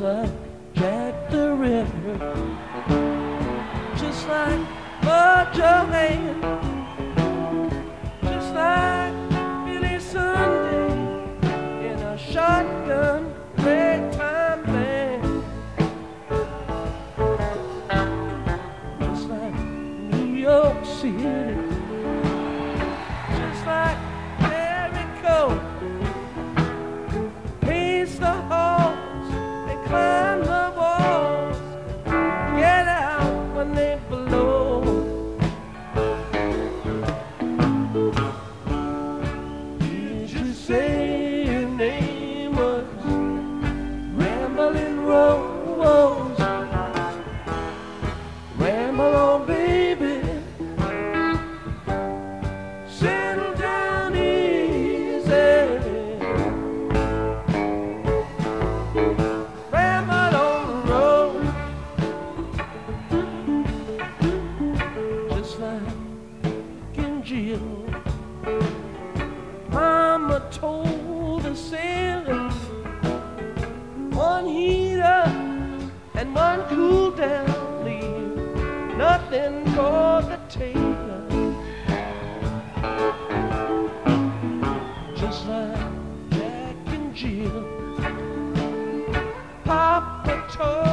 like Jack the Ripper, just like Mojo Hand. and cool down, leave nothing for the table. Just like Jack and Jill, Papa told.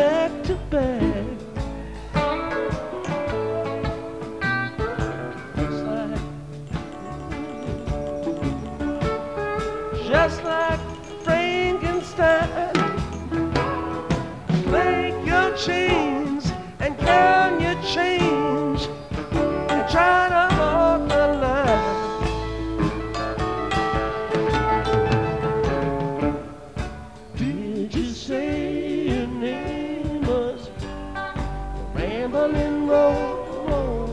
back to back. Rambling Rose? Ramble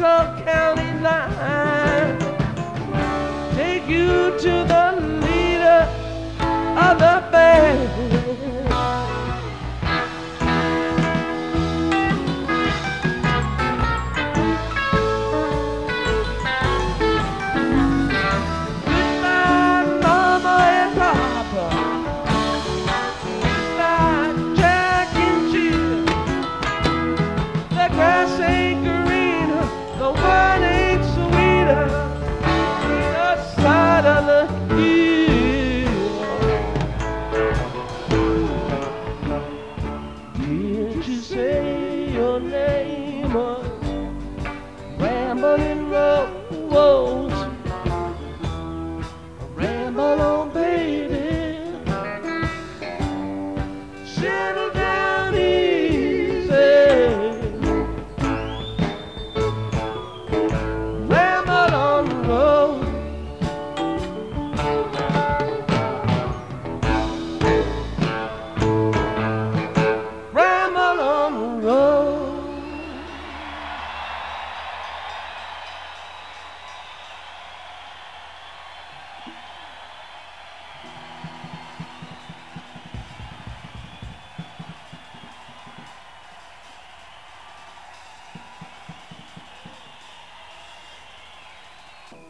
county line.